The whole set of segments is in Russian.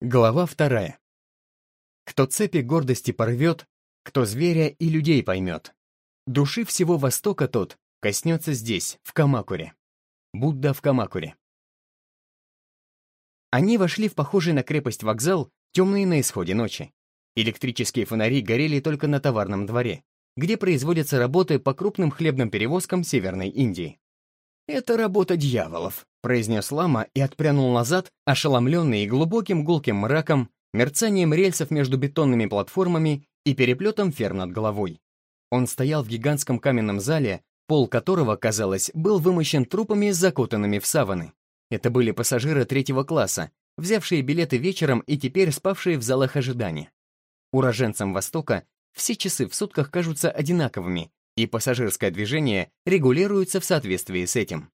Глава вторая. Кто цепи гордости порвет, кто зверя и людей поймет. Души всего Востока тот коснется здесь, в Камакуре. Будда в Камакуре. Они вошли в похожий на крепость вокзал, темный на исходе ночи. Электрические фонари горели только на товарном дворе, где производятся работы по крупным хлебным перевозкам Северной Индии. «Это работа дьяволов», — произнес лама и отпрянул назад, ошеломленный глубоким гулким мраком, мерцанием рельсов между бетонными платформами и переплетом ферм над головой. Он стоял в гигантском каменном зале, пол которого, казалось, был вымощен трупами, закутанными в саваны. Это были пассажиры третьего класса, взявшие билеты вечером и теперь спавшие в залах ожидания. Уроженцам Востока все часы в сутках кажутся одинаковыми, и пассажирское движение регулируется в соответствии с этим.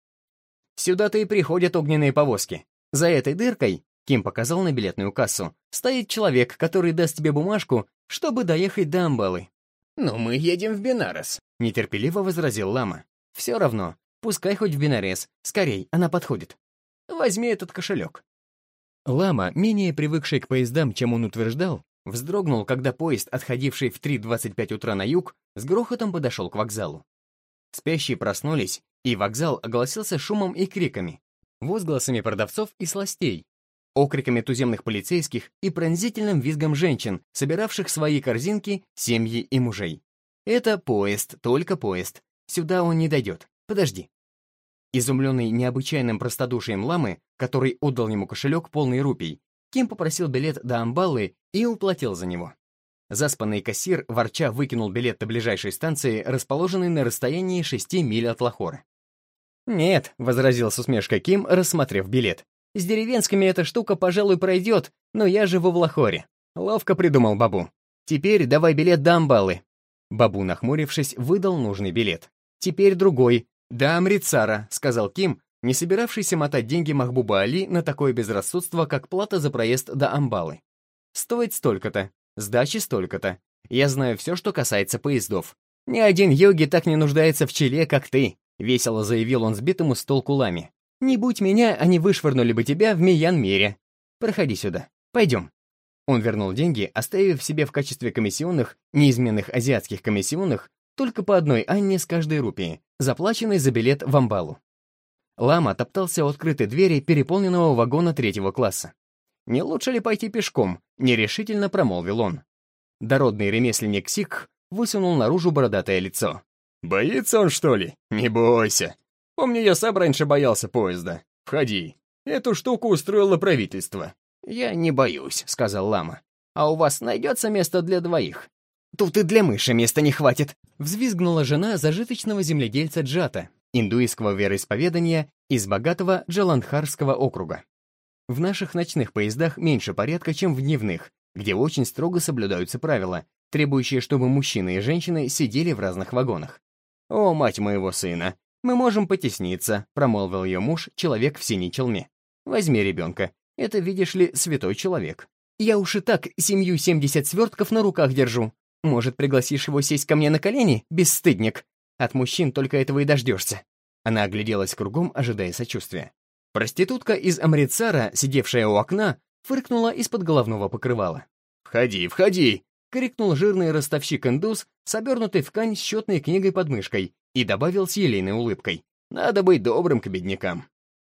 Сюда-то и приходят огненные повозки. За этой дыркой, Ким показал на билетную кассу, стоит человек, который даст тебе бумажку, чтобы доехать до Амбалы. «Но мы едем в Бенарес», — нетерпеливо возразил Лама. «Все равно, пускай хоть в Бенарес. Скорей, она подходит. Возьми этот кошелек». Лама, менее привыкший к поездам, чем он утверждал, вздрогнул, когда поезд, отходивший в 3.25 утра на юг, с грохотом подошел к вокзалу. Спящие проснулись, и вокзал огласился шумом и криками, возгласами продавцов и сластей, окриками туземных полицейских и пронзительным визгом женщин, собиравших свои корзинки, семьи и мужей. «Это поезд, только поезд. Сюда он не дойдет. Подожди». Изумленный необычайным простодушием ламы, который отдал ему кошелек полный рупий, Ким попросил билет до Амбалы и уплатил за него. Заспанный кассир, ворча, выкинул билет до ближайшей станции, расположенной на расстоянии 6 миль от Лахоры. «Нет», — возразил с усмешкой Ким, рассмотрев билет. «С деревенскими эта штука, пожалуй, пройдет, но я живу в Лахоре». Ловко придумал Бабу. «Теперь давай билет до Амбалы». Бабу, нахмурившись, выдал нужный билет. «Теперь другой. Да, Амрицара», — сказал Ким, не собиравшийся мотать деньги Махбуба Али на такое безрассудство, как плата за проезд до Амбалы. «Стоит столько-то. Сдачи столько-то. Я знаю все, что касается поездов. Ни один йоги так не нуждается в челе, как ты», — весело заявил он сбитому с толку лами. «Не будь меня, они вышвырнули бы тебя в Миян-мире. Проходи сюда. Пойдем». Он вернул деньги, оставив себе в качестве комиссионных, неизменных азиатских комиссионных, только по одной Анне с каждой рупии, заплаченной за билет в Амбалу. Лама топтался у открытой двери переполненного вагона третьего класса. «Не лучше ли пойти пешком?» — нерешительно промолвил он. Дородный ремесленник Сикх высунул наружу бородатое лицо. «Боится он, что ли? Не бойся. Помню, я сам раньше боялся поезда. Входи. Эту штуку устроило правительство». «Я не боюсь», — сказал лама. «А у вас найдется место для двоих?» «Тут и для мыши места не хватит», — взвизгнула жена зажиточного земледельца Джата, индуистского вероисповедания из богатого Джаландхарского округа. В наших ночных поездах меньше порядка, чем в дневных, где очень строго соблюдаются правила, требующие, чтобы мужчины и женщины сидели в разных вагонах. «О, мать моего сына, мы можем потесниться», — промолвил ее муж, человек в синей челме. «Возьми ребенка. Это, видишь ли, святой человек. Я уж и так семью семьдесят свертков на руках держу. Может, пригласишь его сесть ко мне на колени, бесстыдник? От мужчин только этого и дождешься». Она огляделась кругом, ожидая сочувствия. Проститутка из Амрицара, сидевшая у окна, фыркнула из-под головного покрывала. «Входи, входи!» — крикнул жирный ростовщик-индус с обернутой в ткань счетной книгой под мышкой и добавил с елейной улыбкой. «Надо быть добрым к беднякам».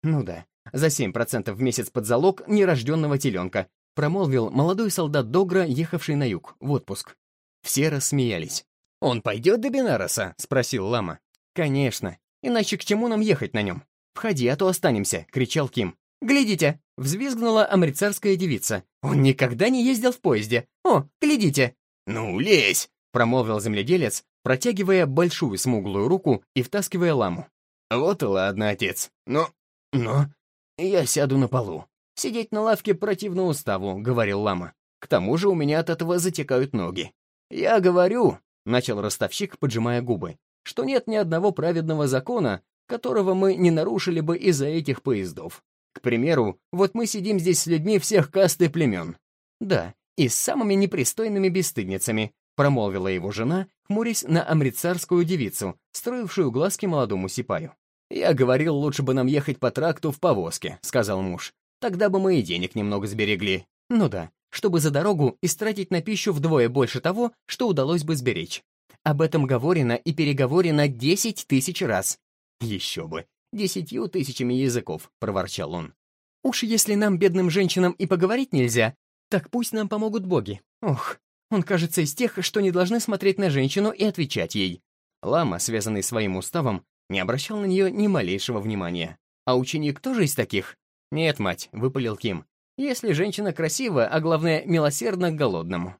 «Ну да, за 7% в месяц под залог нерожденного теленка», промолвил молодой солдат Догра, ехавший на юг, в отпуск. Все рассмеялись. «Он пойдет до Бенароса?» — спросил Лама. «Конечно. Иначе к чему нам ехать на нем? «Входи, а то останемся!» — кричал Ким. «Глядите!» — взвизгнула амрицарская девица. «Он никогда не ездил в поезде! О, глядите!» «Ну, лезь!» — промолвил земледелец, протягивая большую смуглую руку и втаскивая ламу. «Вот и ладно, отец. Но... но... я сяду на полу. Сидеть на лавке противно уставу», — говорил лама. «К тому же у меня от этого затекают ноги». «Я говорю», — начал ростовщик, поджимая губы, «что нет ни одного праведного закона, которого мы не нарушили бы из-за этих поездов. К примеру, вот мы сидим здесь с людьми всех каст и племен. Да, и с самыми непристойными бесстыдницами, промолвила его жена, хмурясь на амрицарскую девицу, строившую глазки молодому сипаю. «Я говорил, лучше бы нам ехать по тракту в повозке», — сказал муж. «Тогда бы мы и денег немного сберегли. Ну да, чтобы за дорогу истратить на пищу вдвое больше того, что удалось бы сберечь. Об этом говорено и переговорено десять тысяч раз. Еще бы, десятью тысячами языков, проворчал он. Уж если нам, бедным женщинам, и поговорить нельзя, так пусть нам помогут боги. Ох, он кажется из тех, что не должны смотреть на женщину и отвечать ей. Лама, связанный своим уставом, не обращал на нее ни малейшего внимания. А ученик тоже из таких? Нет, мать, выпалил Ким. Если женщина красива, а главное, милосердна к голодному.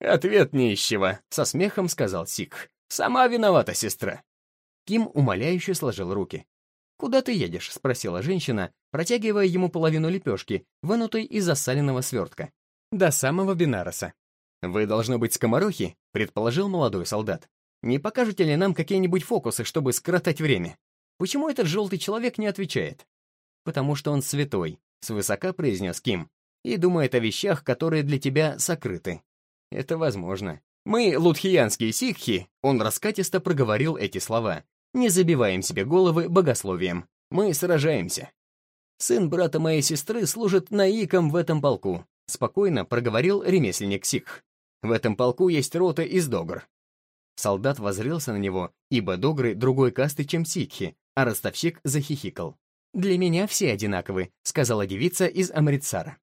«Ответ нищего», — со смехом сказал Сик. «Сама виновата, сестра». Ким умоляюще сложил руки. «Куда ты едешь?» — спросила женщина, протягивая ему половину лепешки, вынутой из засаленного свертка. До самого Бенароса. «Вы, должно быть, скоморохи?» — предположил молодой солдат. «Не покажете ли нам какие-нибудь фокусы, чтобы скоротать время? Почему этот желтый человек не отвечает?» «Потому что он святой», — свысока произнес Ким, «и думает о вещах, которые для тебя сокрыты». «Это возможно. Мы, лутхиянские сикхи», — он раскатисто проговорил эти слова, «не забиваем себе головы богословием. Мы сражаемся». «Сын брата моей сестры служит наиком в этом полку», — спокойно проговорил ремесленник сикх. В этом полку есть рота из догр. Солдат возрился на него, ибо догры другой касты, чем сикхи, а ростовщик захихикал. «Для меня все одинаковы», — сказала девица из Амритсара.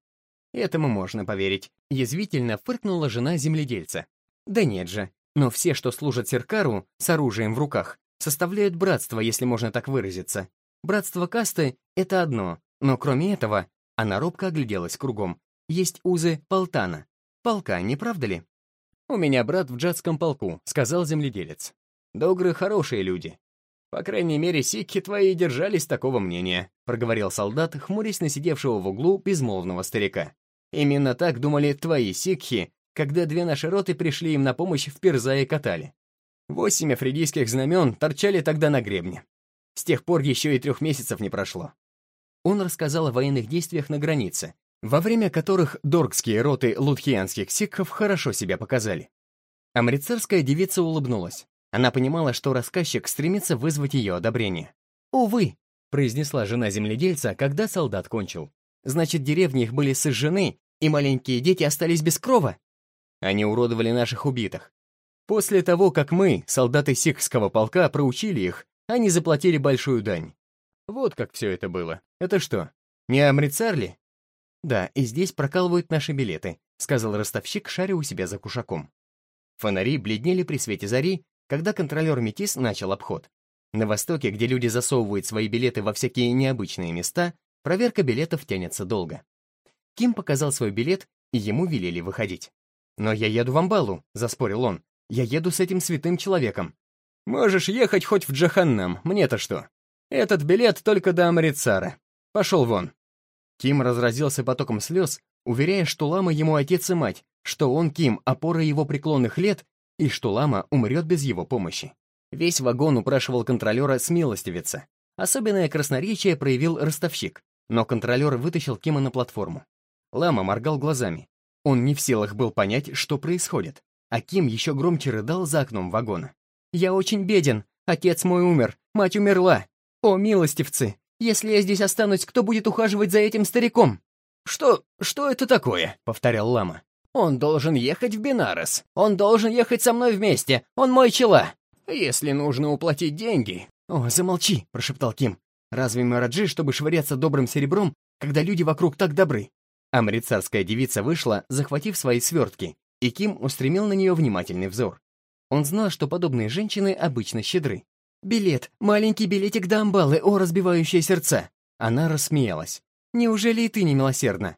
«Этому можно поверить», — язвительно фыркнула жена земледельца. «Да нет же, но все, что служат Серкару, с оружием в руках, составляют братство, если можно так выразиться. Братство касты — это одно, но кроме этого, она робко огляделась кругом, есть узы полтана. Полка, не правда ли? «У меня брат в джатском полку», — сказал земледелец. «Догры хорошие люди. По крайней мере, сикхи твои держались такого мнения», — проговорил солдат, хмурясь на сидевшего в углу безмолвного старика. «Именно так думали твои сикхи, когда две наши роты пришли им на помощь в Пирза и Катале. Восемь афридийских знамен торчали тогда на гребне. С тех пор еще и трех месяцев не прошло». Он рассказал о военных действиях на границе, во время которых доргские роты лутхианских сикхов хорошо себя показали. Амрицарская девица улыбнулась. Она понимала, что рассказчик стремится вызвать ее одобрение. «Увы», — произнесла жена земледельца, когда солдат кончил. «Значит, деревни их были сожжены, и маленькие дети остались без крова?» Они уродовали наших убитых. После того, как мы, солдаты сикхского полка, проучили их, они заплатили большую дань. Вот как все это было. Это что, не Амрицар ли? «Да, и здесь прокалывают наши билеты», — сказал ростовщик, шаря у себя за кушаком. Фонари бледнели при свете зари, когда контролер Метис начал обход. На Востоке, где люди засовывают свои билеты во всякие необычные места, проверка билетов тянется долго. Ким показал свой билет, и ему велели выходить. «Но я еду в Амбалу», — заспорил он. «Я еду с этим святым человеком». «Можешь ехать хоть в Джаханнам, мне-то что? Этот билет только до Амрицара. Пошел вон». Ким разразился потоком слез, уверяя, что Лама ему отец и мать, что он, Ким, опора его преклонных лет, и что Лама умрет без его помощи. Весь вагон упрашивал контролера смилостивиться. Особенное красноречие проявил ростовщик, но контролер вытащил Кима на платформу. Лама моргал глазами. Он не в силах был понять, что происходит, а Ким еще громче рыдал за окном вагона. «Я очень беден. Отец мой умер. Мать умерла. О, милостивцы! Если я здесь останусь, кто будет ухаживать за этим стариком?» «Что... что это такое?» — повторял лама. «Он должен ехать в Бенарес. Он должен ехать со мной вместе. Он мой чела. Если нужно уплатить деньги...» «О, замолчи!» — прошептал Ким. «Разве мы раджи, чтобы швыряться добрым серебром, когда люди вокруг так добры?» Амрицарская девица вышла, захватив свои свертки, и Ким устремил на нее внимательный взор. Он знал, что подобные женщины обычно щедры. «Билет, маленький билетик до амбалы, о, разбивающее сердца!» Она рассмеялась. «Неужели и ты не милосердна?»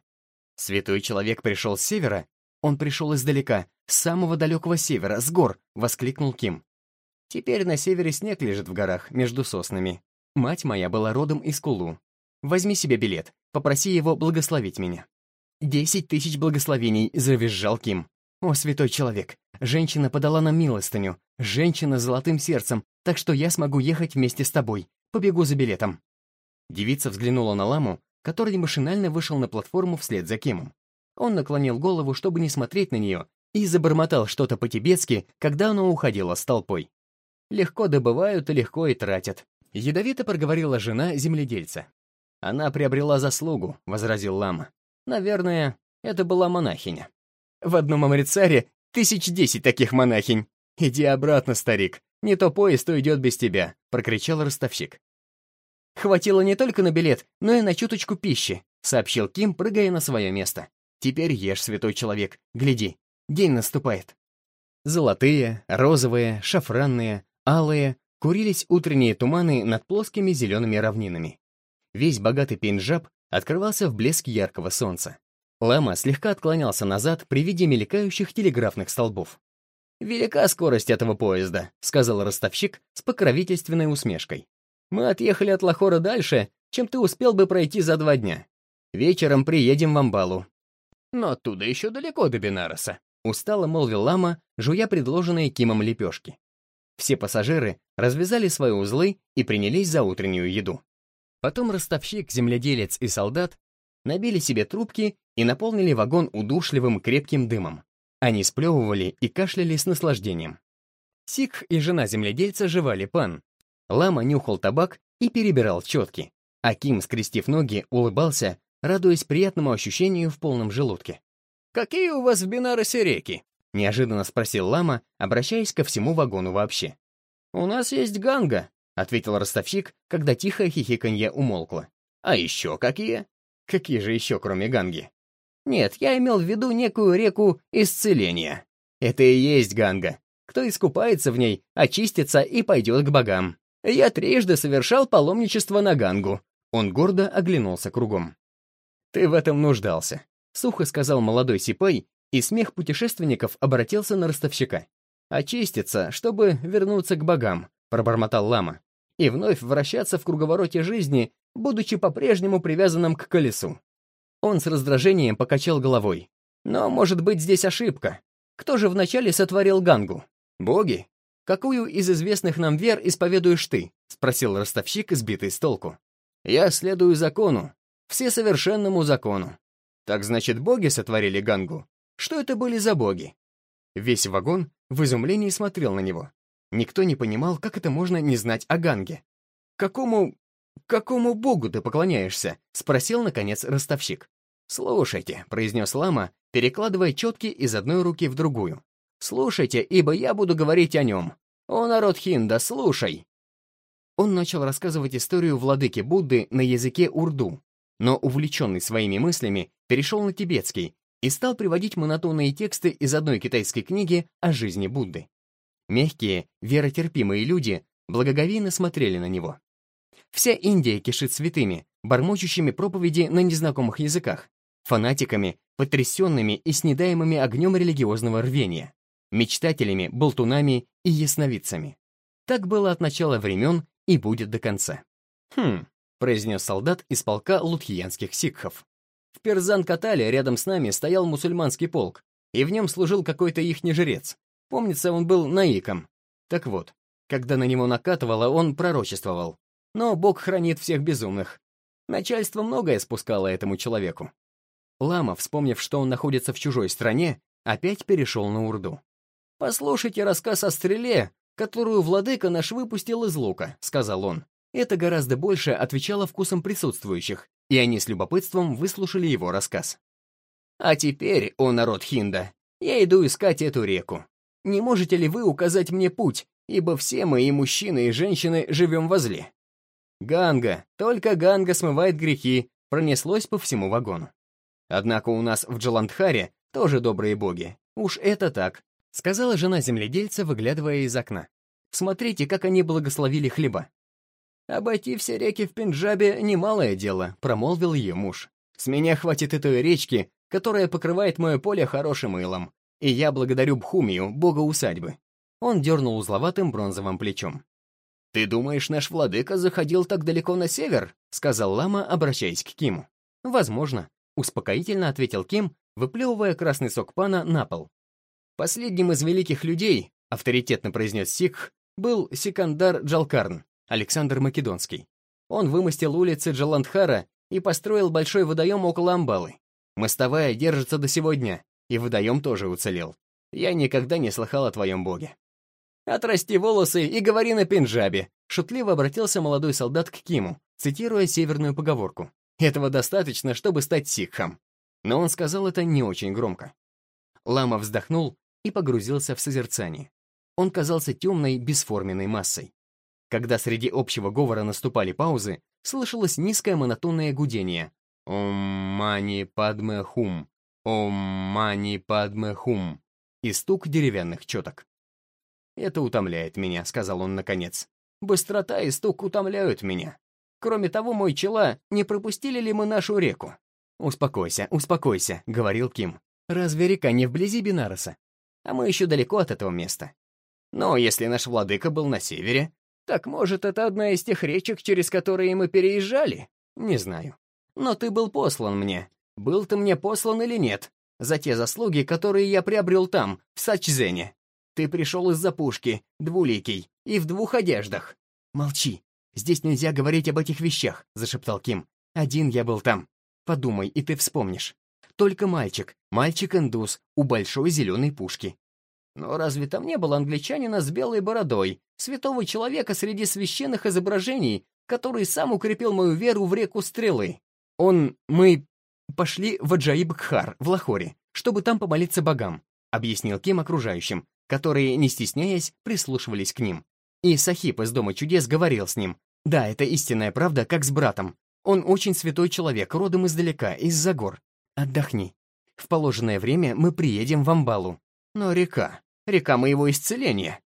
Святой человек пришел с севера? Он пришел издалека, с самого далекого севера, с гор, воскликнул Ким. Теперь на севере снег лежит в горах, между соснами. Мать моя была родом из Кулу. Возьми себе билет, попроси его благословить меня. «Десять тысяч благословений!» — завизжал Ким. «О, святой человек! Женщина подала нам милостыню. Женщина с золотым сердцем, так что я смогу ехать вместе с тобой. Побегу за билетом». Девица взглянула на ламу, который машинально вышел на платформу вслед за Кимом. Он наклонил голову, чтобы не смотреть на нее, и забормотал что-то по-тибетски, когда она уходила с толпой. «Легко добывают и легко и тратят», — ядовито проговорила жена земледельца. «Она приобрела заслугу», — возразил лама. «Наверное, Это была монахиня. В одном Амрицаре тысяч десять таких монахинь. Иди обратно, старик. Не то поезд уйдет без тебя, прокричал ростовщик. Хватило не только на билет, но и на чуточку пищи, сообщил Ким, прыгая на свое место. Теперь ешь, святой человек. Гляди, день наступает. Золотые, розовые, шафранные, алые, курились утренние туманы над плоскими зелеными равнинами. Весь богатый Пенджаб открывался в блеске яркого солнца. Лама слегка отклонялся назад при виде мелькающих телеграфных столбов. «Велика скорость этого поезда», — сказал ростовщик с покровительственной усмешкой. «Мы отъехали от Лахора дальше, чем ты успел бы пройти за два дня. Вечером приедем в Амбалу». «Но оттуда еще далеко до Бенароса», — устало молвил Лама, жуя предложенные Кимом лепешки. Все пассажиры развязали свои узлы и принялись за утреннюю еду. Потом ростовщик, земледелец и солдат набили себе трубки и наполнили вагон удушливым крепким дымом. Они сплевывали и кашляли с наслаждением. Сикх и жена земледельца жевали пан. Лама нюхал табак и перебирал четки. А Ким, скрестив ноги, улыбался, радуясь приятному ощущению в полном желудке. «Какие у вас в Бинаросе реки?» — неожиданно спросил Лама, обращаясь ко всему вагону вообще. «У нас есть Ганга», — ответил ростовщик, когда тихое хихиканье умолкло. «А еще какие?» «Какие же еще, кроме Ганги?» Нет, я имел в виду некую реку исцеления. Это и есть Ганга. Кто искупается в ней, очистится и пойдет к богам. Я трижды совершал паломничество на Гангу. Он гордо оглянулся кругом. «Ты в этом нуждался», — сухо сказал молодой Сипай, и смех путешественников обратился на ростовщика. «Очиститься, чтобы вернуться к богам», — пробормотал лама, «и вновь вращаться в круговороте жизни, будучи по-прежнему привязанным к колесу. Он с раздражением покачал головой. Но, может быть, здесь ошибка. Кто же вначале сотворил Гангу? Боги? Какую из известных нам вер исповедуешь ты? Спросил ростовщик, сбитый с толку. Я следую закону. Всесовершенному закону. Так значит, боги сотворили Гангу? Что это были за боги? Весь вагон в изумлении смотрел на него. Никто не понимал, как это можно не знать о Ганге. Какому «Какому богу ты поклоняешься?» — спросил, наконец, ростовщик. «Слушайте», — произнес лама, перекладывая четки из одной руки в другую. «Слушайте, ибо я буду говорить о нем. О, народ Хинда, слушай!» Он начал рассказывать историю владыки Будды на языке урду, но, увлеченный своими мыслями, перешел на тибетский и стал приводить монотонные тексты из одной китайской книги о жизни Будды. Мягкие, веротерпимые люди благоговейно смотрели на него. Вся Индия кишит святыми, бормочущими проповеди на незнакомых языках, фанатиками, потрясенными и снедаемыми огнем религиозного рвения, мечтателями, болтунами и ясновидцами. Так было от начала времен и будет до конца. «Хм», — произнес солдат из полка лутхиянских сикхов. В Перзан-Катале рядом с нами стоял мусульманский полк, и в нем служил какой-то ихний жрец. Помнится, он был наиком. Так вот, когда на него накатывало, он пророчествовал. Но Бог хранит всех безумных. Начальство многое спускало этому человеку. Лама, вспомнив, что он находится в чужой стране, опять перешел на урду. «Послушайте рассказ о стреле, которую владыка наш выпустил из лука», — сказал он. Это гораздо больше отвечало вкусам присутствующих, и они с любопытством выслушали его рассказ. «А теперь, о народ Хинда, я иду искать эту реку. Не можете ли вы указать мне путь, ибо все мы, и мужчины, и женщины, живем возле?» Ганга, только Ганга смывает грехи, пронеслось по всему вагону. Однако у нас в Джаландхаре тоже добрые боги. Уж это так, сказала жена земледельца, выглядывая из окна. Смотрите, как они благословили хлеба. «Обойти все реки в Пенджабе — немалое дело», — промолвил ее муж. «С меня хватит этой речки, которая покрывает мое поле хорошим илом, и я благодарю Бхумию, бога усадьбы». Он дернул узловатым бронзовым плечом. «Ты думаешь, наш владыка заходил так далеко на север?» — сказал лама, обращаясь к Киму. «Возможно», — успокоительно ответил Ким, выплевывая красный сок пана на пол. «Последним из великих людей», — авторитетно произнес Сикх, был Сикандар Джалкарн, Александр Македонский. Он вымостил улицы Джаландхара и построил большой водоем около Амбалы. Мостовая держится до сего дня, и водоем тоже уцелел. Я никогда не слыхал о твоем боге. «Отрасти волосы и говори на пенджабе», шутливо обратился молодой солдат к Киму, цитируя северную поговорку. «Этого достаточно, чтобы стать сикхом». но он сказал это не очень громко. Лама вздохнул и погрузился в созерцание. Он казался темной, бесформенной массой. Когда среди общего говора наступали паузы, слышалось низкое монотонное гудение. «Ом мани падме хум, ом мани падме хум» и стук деревянных четок. «Это утомляет меня», — сказал он наконец. «Быстрота и стук утомляют меня. Кроме того, мой чела, не пропустили ли мы нашу реку?» «Успокойся, успокойся», — говорил Ким. «Разве река не вблизи Бинароса? А мы еще далеко от этого места. Но если наш владыка был на севере, так, может, это одна из тех речек, через которые мы переезжали? Не знаю. Но ты был послан мне. Был ты мне послан или нет? За те заслуги, которые я приобрел там, в Сачзене. Ты пришел из-за пушки, двуликий, и в двух одеждах. Молчи. Здесь нельзя говорить об этих вещах, зашептал Ким. Один я был там. Подумай, и ты вспомнишь. Только мальчик, мальчик-индус, у большой зеленой пушки. Но разве там не было англичанина с белой бородой, святого человека среди священных изображений, который сам укрепил мою веру в реку Стрелы? Он... мы... пошли в Аджаиб-Кхар, в Лахоре, чтобы там помолиться богам, объяснил Ким окружающим, которые, не стесняясь, прислушивались к ним. И Сахип из Дома чудес говорил с ним. Да, это истинная правда, как с братом. Он очень святой человек, родом издалека, из-за гор. Отдохни. В положенное время мы приедем в Амбалу. Но река, река моего исцеления.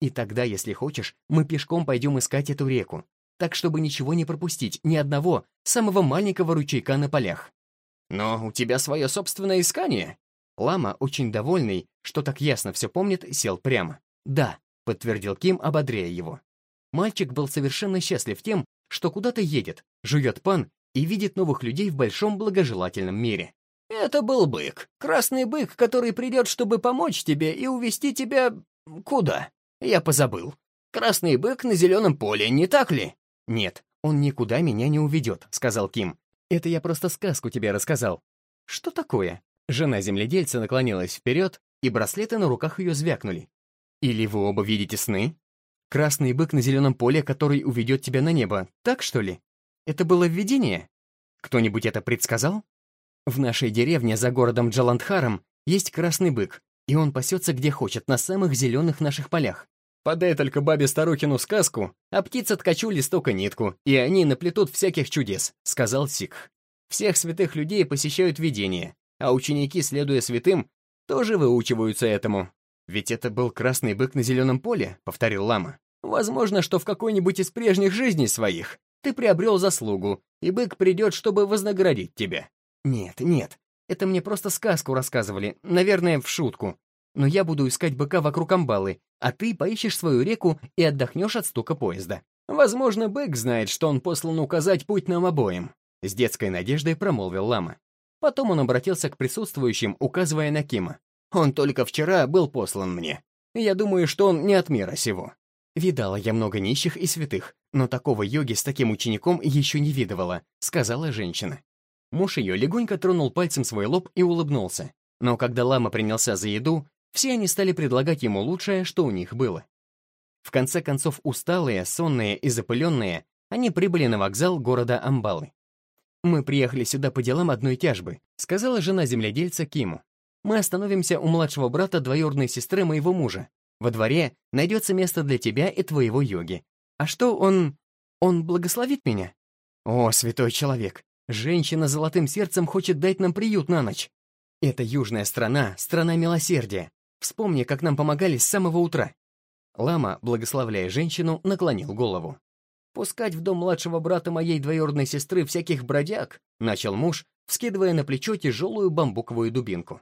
И тогда, если хочешь, мы пешком пойдем искать эту реку, так чтобы ничего не пропустить, ни одного, самого маленького ручейка на полях. Но у тебя свое собственное искание. Лама, очень довольный, что так ясно все помнит, сел прямо. Да, подтвердил Ким, ободряя его. Мальчик был совершенно счастлив тем, что куда-то едет, жует пан и видит новых людей в большом благожелательном мире. Это был бык. Красный бык, который придет, чтобы помочь тебе и увести тебя... Куда? Я позабыл. Красный бык на зеленом поле, не так ли? Нет, он никуда меня не уведет, сказал Ким. Это я просто сказку тебе рассказал. Что такое? Жена земледельца наклонилась вперед, и браслеты на руках ее звякнули. Или вы оба видите сны? Красный бык на зеленом поле, который уведет тебя на небо, так что ли? Это было введение? Кто-нибудь это предсказал? В нашей деревне за городом Джаландхаром есть красный бык, и он пасется где хочет, на самых зеленых наших полях. Подай только бабе Старухину сказку, а птица ткачу листок и нитку, и они наплетут всяких чудес», — сказал Сикх. «Всех святых людей посещают видения, а ученики, следуя святым, тоже выучиваются этому». «Ведь это был красный бык на зеленом поле», — повторил лама. «Возможно, что в какой-нибудь из прежних жизней своих ты приобрел заслугу, и бык придет, чтобы вознаградить тебя. Нет, нет, это мне просто сказку рассказывали, наверное, в шутку. Но я буду искать быка вокруг амбалы, а ты поищешь свою реку и отдохнешь от стука поезда. Возможно, бык знает, что он послан указать путь нам обоим. С детской надеждой промолвил лама. Потом он обратился к присутствующим, указывая на Кима. Он только вчера был послан мне. Я думаю, что он не от мира сего. Видала я много нищих и святых, но такого йоги с таким учеником еще не видывала, сказала женщина. Муж ее легонько тронул пальцем свой лоб и улыбнулся. Но когда лама принялся за еду, все они стали предлагать ему лучшее, что у них было. В конце концов, усталые, сонные и запыленные, они прибыли на вокзал города Амбалы. «Мы приехали сюда по делам одной тяжбы», сказала жена земледельца Киму. «Мы остановимся у младшего брата двоюродной сестры моего мужа. Во дворе найдется место для тебя и твоего йоги. А что он... он благословит меня?» «О, святой человек, Женщина с золотым сердцем хочет дать нам приют на ночь. Это южная страна, страна милосердия. Вспомни, как нам помогали с самого утра. Лама, благословляя женщину, наклонил голову. «Пускать в дом младшего брата моей двоюродной сестры всяких бродяг», начал муж, вскидывая на плечо тяжелую бамбуковую дубинку.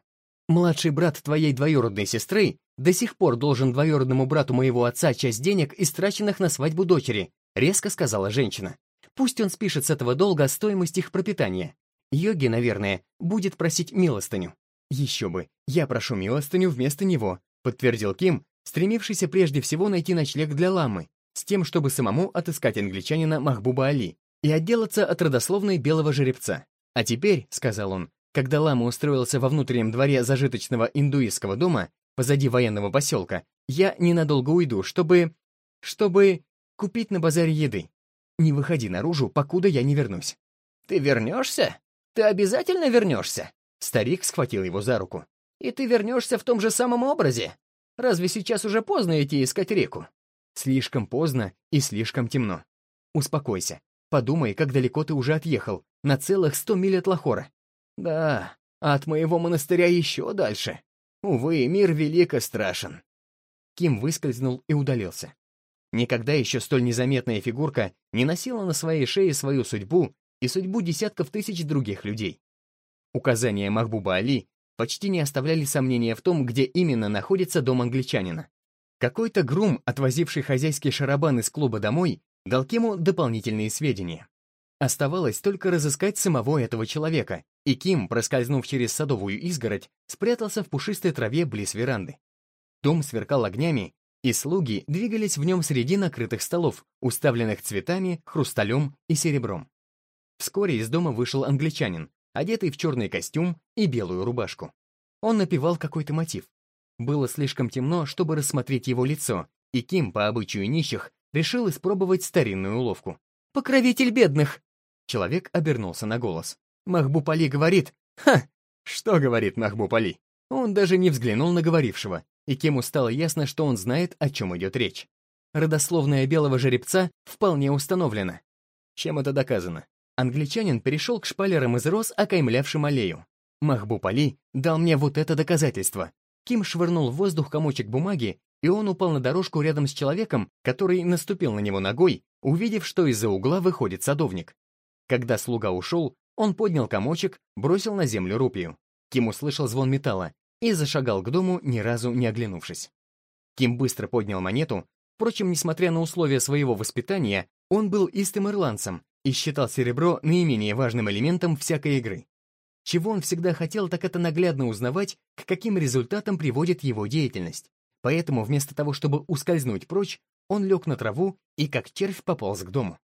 «Младший брат твоей двоюродной сестры до сих пор должен двоюродному брату моего отца часть денег, истраченных на свадьбу дочери», резко сказала женщина. Пусть он спишет с этого долга стоимость их пропитания. Йоги, наверное, будет просить милостыню. Еще бы, я прошу милостыню вместо него, подтвердил Ким, стремившийся прежде всего найти ночлег для ламы, с тем, чтобы самому отыскать англичанина Махбуба Али и отделаться от родословной белого жеребца. А теперь, сказал он, когда лама устроился во внутреннем дворе зажиточного индуистского дома позади военного поселка, я ненадолго уйду, чтобы... чтобы купить на базаре еды. Не выходи наружу, покуда я не вернусь». «Ты вернешься? Ты обязательно вернешься?» Старик схватил его за руку. «И ты вернешься в том же самом образе? Разве сейчас уже поздно идти искать реку?» «Слишком поздно и слишком темно. Успокойся. Подумай, как далеко ты уже отъехал. На целых сто миль от Лахора. Да, от моего монастыря еще дальше. Увы, мир велик и страшен. Ким выскользнул и удалился. Никогда еще столь незаметная фигурка не носила на своей шее свою судьбу и судьбу десятков тысяч других людей. Указания Махбуба Али почти не оставляли сомнения в том, где именно находится дом англичанина. Какой-то грум, отвозивший хозяйский шарабан из клуба домой, дал Киму дополнительные сведения. Оставалось только разыскать самого этого человека, и Ким, проскользнув через садовую изгородь, спрятался в пушистой траве близ веранды. Дом сверкал огнями, и слуги двигались в нем среди накрытых столов, уставленных цветами, хрусталем и серебром. Вскоре из дома вышел англичанин, одетый в черный костюм и белую рубашку. Он напевал какой-то мотив. Было слишком темно, чтобы рассмотреть его лицо, и Ким, по обычаю нищих, решил испробовать старинную уловку. «Покровитель бедных!» Человек обернулся на голос. Махбупали говорит... Ха! Что говорит Махбупали? Он даже не взглянул на говорившего, и Кему стало ясно, что он знает, о чем идет речь. Родословная белого жеребца вполне установлена. Чем это доказано? Англичанин перешел к шпалерам из роз, окаймлявшим аллею. Махбупали дал мне вот это доказательство. Ким швырнул в воздух комочек бумаги, и он упал на дорожку рядом с человеком, который наступил на него ногой, увидев, что из-за угла выходит садовник. Когда слуга ушел, он поднял комочек, бросил на землю рупию. Ким услышал звон металла и зашагал к дому, ни разу не оглянувшись. Ким быстро поднял монету, впрочем, несмотря на условия своего воспитания, он был истым ирландцем и считал серебро наименее важным элементом всякой игры. Чего он всегда хотел, так это наглядно узнавать, к каким результатам приводит его деятельность. Поэтому вместо того, чтобы ускользнуть прочь, он лег на траву и как червь пополз к дому.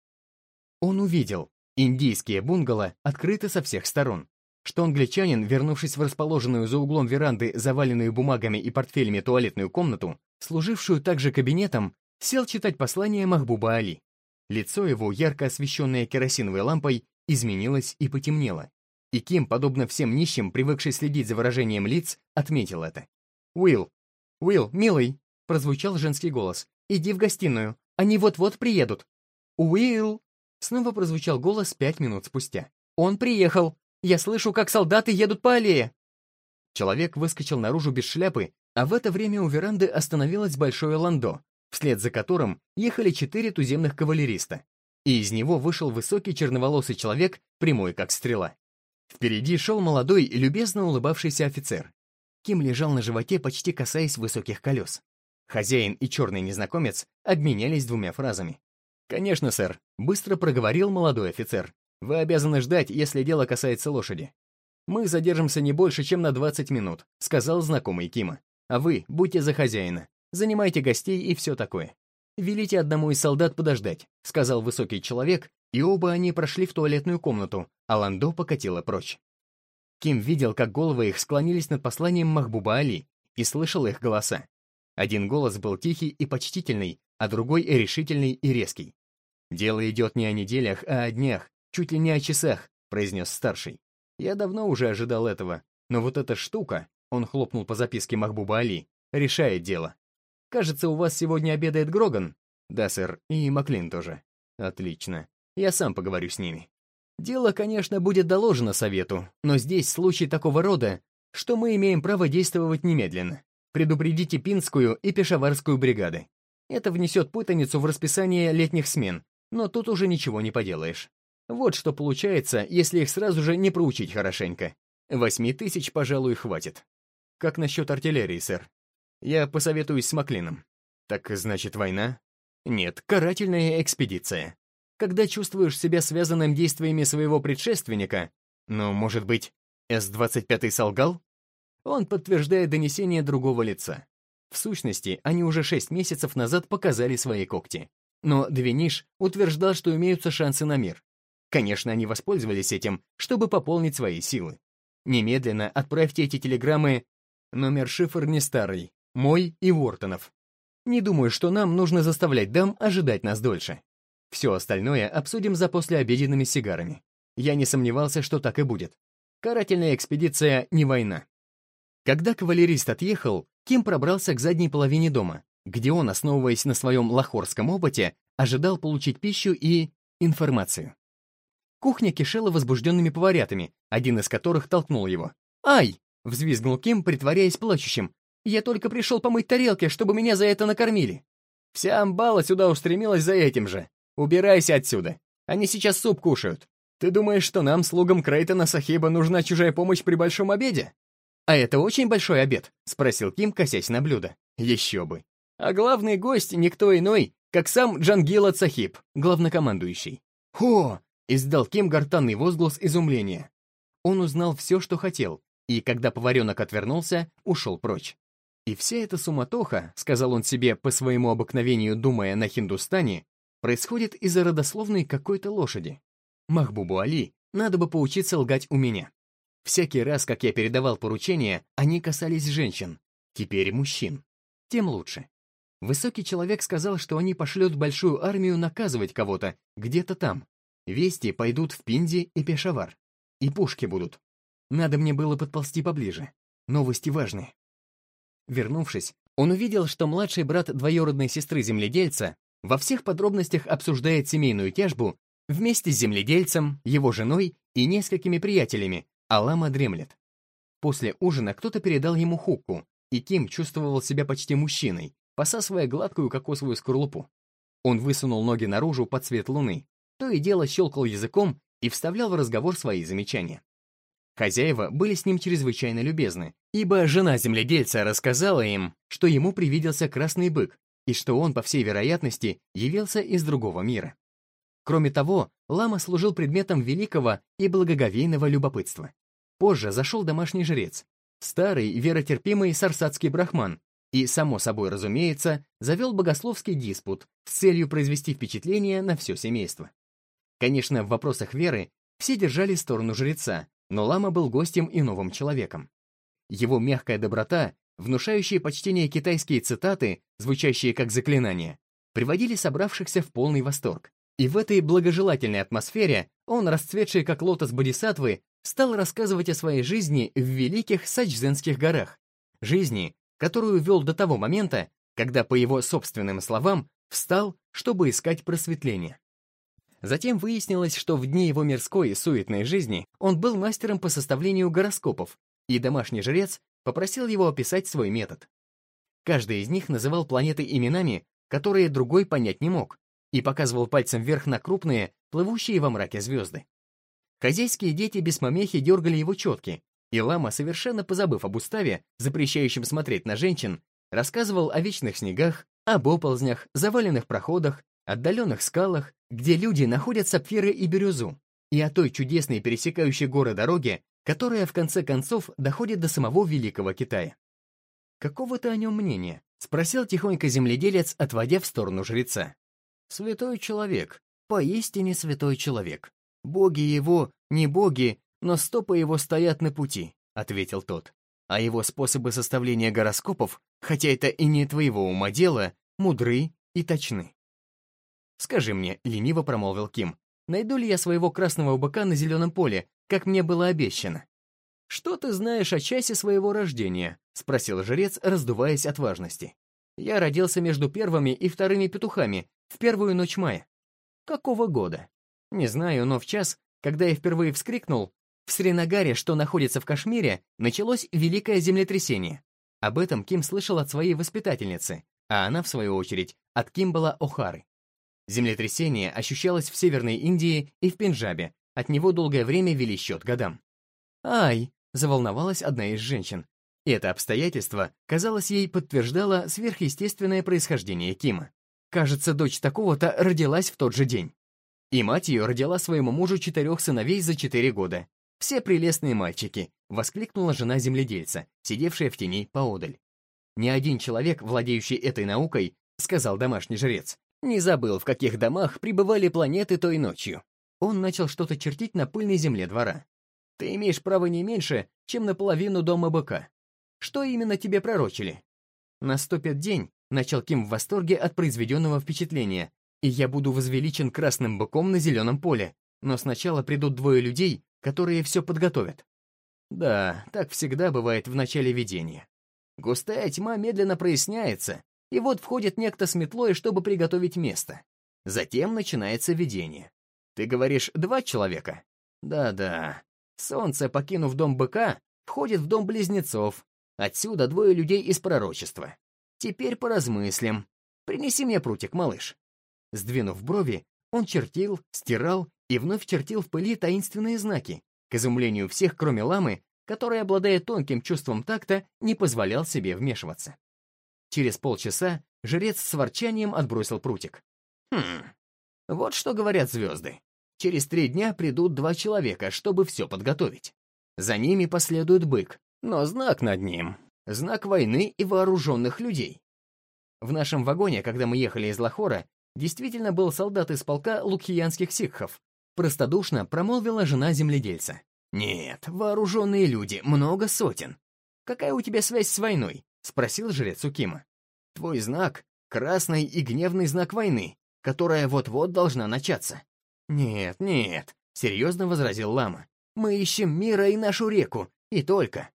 Он увидел, индийские бунгало открыты со всех сторон, что англичанин, вернувшись в расположенную за углом веранды, заваленную бумагами и портфелями туалетную комнату, служившую также кабинетом, сел читать послание Махбуба Али. Лицо его, ярко освещенное керосиновой лампой, изменилось и потемнело. И Ким, подобно всем нищим, привыкший следить за выражением лиц, отметил это. «Уилл, «Уилл, милый!» — прозвучал женский голос. «Иди в гостиную, они вот-вот приедут». «Уилл!» — снова прозвучал голос пять минут спустя. «Он приехал! Я слышу, как солдаты едут по аллее!» Человек выскочил наружу без шляпы, а в это время у веранды остановилось большое ландо, вслед за которым ехали четыре туземных кавалериста. И из него вышел высокий черноволосый человек, прямой как стрела. Впереди шел молодой и любезно улыбавшийся офицер. Ким лежал на животе, почти касаясь высоких колес. Хозяин и черный незнакомец обменялись двумя фразами. «Конечно, сэр», — быстро проговорил молодой офицер. «Вы обязаны ждать, если дело касается лошади». «Мы задержимся не больше, чем на 20 минут», — сказал знакомый Кима. «А вы будьте за хозяина. Занимайте гостей и все такое. Велите одному из солдат подождать», — сказал высокий человек, и оба они прошли в туалетную комнату, а Ландо покатила прочь. Ким видел, как головы их склонились над посланием Махбуба Али и слышал их голоса. Один голос был тихий и почтительный, а другой — решительный и резкий. «Дело идет не о неделях, а о днях, чуть ли не о часах», — произнес старший. «Я давно уже ожидал этого, но вот эта штука», — он хлопнул по записке Махбуба Али, — «решает дело. Кажется, у вас сегодня обедает Гроган?» «Да, сэр, и Маклин тоже». «Отлично. Я сам поговорю с ними». Дело, конечно, будет доложено совету, но здесь случай такого рода, что мы имеем право действовать немедленно. Предупредите Пинскую и Пешаварскую бригады. Это внесет путаницу в расписание летних смен, но тут уже ничего не поделаешь. Вот что получается, если их сразу же не проучить хорошенько. Восьми тысяч, пожалуй, хватит. Как насчет артиллерии, сэр? Я посоветуюсь с Маклином. Так значит, война? Нет, карательная экспедиция когда чувствуешь себя связанным действиями своего предшественника, ну, может быть, С-25 солгал? Он подтверждает донесение другого лица. В сущности, они уже шесть месяцев назад показали свои когти. Но Двиниш утверждал, что имеются шансы на мир. Конечно, они воспользовались этим, чтобы пополнить свои силы. Немедленно отправьте эти телеграммы. Номер шифр не старый, мой и Уортонов. Не думаю, что нам нужно заставлять дам ожидать нас дольше. Все остальное обсудим за послеобеденными сигарами. Я не сомневался, что так и будет. Карательная экспедиция не война. Когда кавалерист отъехал, Ким пробрался к задней половине дома, где он, основываясь на своем лахорском опыте, ожидал получить пищу и информацию. Кухня кишела возбужденными поварятами, один из которых толкнул его. «Ай!» — взвизгнул Ким, притворяясь плачущим. «Я только пришел помыть тарелки, чтобы меня за это накормили». «Вся амбала сюда устремилась за этим же. Убирайся отсюда. Они сейчас суп кушают. Ты думаешь, что нам, слугам Крейтона Сахиба, нужна чужая помощь при большом обеде?» «А это очень большой обед?» — спросил Ким, косясь на блюдо. «Еще бы. А главный гость никто иной, как сам Джангилат Сахиб, главнокомандующий». «Хо!» — издал Ким гортанный возглас изумления. Он узнал все, что хотел, и, когда поваренок отвернулся, ушел прочь. И вся эта суматоха, сказал он себе по своему обыкновению, думая на Хиндустане, происходит из-за родословной какой-то лошади. Махбубу Али надо бы поучиться лгать у меня. Всякий раз, как я передавал поручения, они касались женщин. Теперь мужчин. Тем лучше. Высокий человек сказал, что они пошлют большую армию наказывать кого-то, где-то там. Вести пойдут в Пинди и Пешавар. И пушки будут. Надо мне было подползти поближе. Новости важные. Вернувшись, он увидел, что младший брат двоюродной сестры земледельца во всех подробностях обсуждает семейную тяжбу вместе с земледельцем, его женой и несколькими приятелями, а лама дремлет. После ужина кто-то передал ему хукку, и Ким чувствовал себя почти мужчиной, посасывая гладкую кокосовую скорлупу. Он высунул ноги наружу под свет луны, то и дело щелкал языком и вставлял в разговор свои замечания. Хозяева были с ним чрезвычайно любезны, ибо жена земледельца рассказала им, что ему привиделся красный бык, и что он, по всей вероятности, явился из другого мира. Кроме того, лама служил предметом великого и благоговейного любопытства. Позже зашел домашний жрец, старый веротерпимый сарсатский брахман, и, само собой разумеется, завел богословский диспут с целью произвести впечатление на все семейство. Конечно, в вопросах веры все держали сторону жреца, но лама был гостем и новым человеком. Его мягкая доброта, внушающие почтение китайские цитаты, звучащие как заклинания, приводили собравшихся в полный восторг. И в этой благожелательной атмосфере он, расцветший как лотос бодисаттвы, стал рассказывать о своей жизни в великих Сачзенских горах, жизни, которую вел до того момента, когда, по его собственным словам, встал, чтобы искать просветление. Затем выяснилось, что в дни его мирской и суетной жизни он был мастером по составлению гороскопов, и домашний жрец попросил его описать свой метод. Каждый из них называл планеты именами, которые другой понять не мог, и показывал пальцем вверх на крупные, плывущие во мраке звезды. Хозяйские дети без помехи дергали его четки, и лама, совершенно позабыв об уставе, запрещающем смотреть на женщин, рассказывал о вечных снегах, об оползнях, заваленных проходах, отдаленных скалах, где люди находят сапфиры и бирюзу, и о той чудесной пересекающей горы дороге, которая в конце концов доходит до самого Великого Китая. «Какого ты о нем мнения?» — спросил тихонько земледелец, отводя в сторону жреца. «Святой человек, поистине святой человек. Боги его не боги, но стопы его стоят на пути», — ответил тот. «А его способы составления гороскопов, хотя это и не твоего ума дело, мудры и точны». «Скажи мне», — лениво промолвил Ким, «найду ли я своего красного быка на зеленом поле, как мне было обещано?» «Что ты знаешь о часе своего рождения?» — спросил жрец, раздуваясь от важности. «Я родился между первыми и вторыми петухами в первую ночь мая». «Какого года?» «Не знаю, но в час, когда я впервые вскрикнул, в Сринагаре, что находится в Кашмире, началось великое землетрясение. Об этом Ким слышал от своей воспитательницы, а она, в свою очередь, от Кимбала О'Хары. Землетрясение ощущалось в Северной Индии и в Пенджабе, от него долгое время вели счет годам. «Ай!» — заволновалась одна из женщин. Это обстоятельство, казалось, ей подтверждало сверхъестественное происхождение Кима. Кажется, дочь такого-то родилась в тот же день. И мать ее родила своему мужу четырех сыновей за четыре года, «Все прелестные мальчики!» — воскликнула жена земледельца, сидевшая в тени поодаль. «Ни один человек, владеющий этой наукой, — сказал домашний жрец, — не забыл, в каких домах пребывали планеты той ночью». Он начал что-то чертить на пыльной земле двора. «Ты имеешь право не меньше, чем на половину дома быка. Что именно тебе пророчили?» «Наступит день», — начал Ким в восторге от произведенного впечатления, «и я буду возвеличен красным быком на зеленом поле, но сначала придут двое людей, которые все подготовят. Да, так всегда бывает в начале видения. Густая тьма медленно проясняется, и вот входит некто с метлой, чтобы приготовить место. Затем начинается видение. Ты говоришь, два человека? Да-да. Солнце, покинув дом быка, входит в дом близнецов. Отсюда двое людей из пророчества. Теперь поразмыслим. Принеси мне прутик, малыш. Сдвинув брови, он чертил, стирал и вновь чертил в пыли таинственные знаки, к изумлению всех, кроме ламы, который, обладая тонким чувством такта, не позволял себе вмешиваться. Через полчаса жрец с ворчанием отбросил прутик. Хм, вот что говорят звезды. Через три дня придут два человека, чтобы все подготовить. За ними последует бык, но знак над ним — знак войны и вооруженных людей. В нашем вагоне, когда мы ехали из Лахора, действительно был солдат из полка лукхиянских сикхов. Простодушно промолвила жена земледельца. «Нет, вооруженные люди, много сотен. Какая у тебя связь с войной?» — спросил жрец у Кима. «Твой знак — красный и гневный знак войны, которая вот-вот должна начаться». «Нет, нет», — серьезно возразил лама. «Мы ищем мира и нашу реку, и только».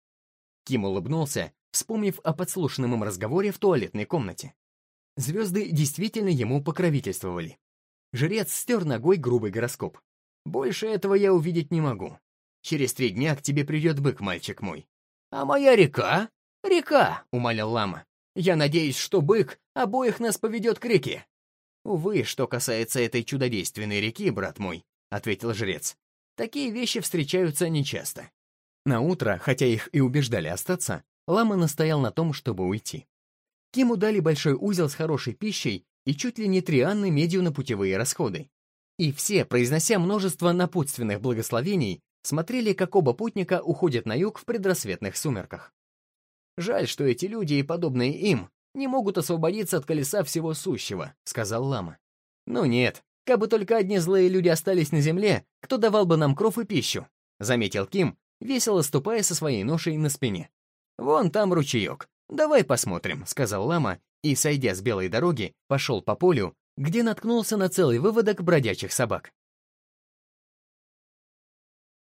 Ким улыбнулся, вспомнив о подслушанном им разговоре в туалетной комнате. Звезды действительно ему покровительствовали. Жрец стер ногой грубый гороскоп. «Больше этого я увидеть не могу. Через три дня к тебе придет бык, мальчик мой». «А моя река?» «Река», — умолял лама. «Я надеюсь, что бык обоих нас поведет к реке». «Увы, что касается этой чудодейственной реки, брат мой», — ответил жрец. «Такие вещи встречаются нечасто». На утро, хотя их и убеждали остаться, лама настоял на том, чтобы уйти. Киму дали большой узел с хорошей пищей и чуть ли не три анны медью на путевые расходы. И все, произнося множество напутственных благословений, смотрели, как оба путника уходят на юг в предрассветных сумерках. «Жаль, что эти люди и подобные им не могут освободиться от колеса всего сущего», — сказал Лама. «Ну нет, как бы только одни злые люди остались на земле, кто давал бы нам кров и пищу?» — заметил Ким, весело ступая со своей ношей на спине. «Вон там ручеек. «Давай посмотрим», — сказал лама, и, сойдя с белой дороги, пошел по полю, где наткнулся на целый выводок бродячих собак.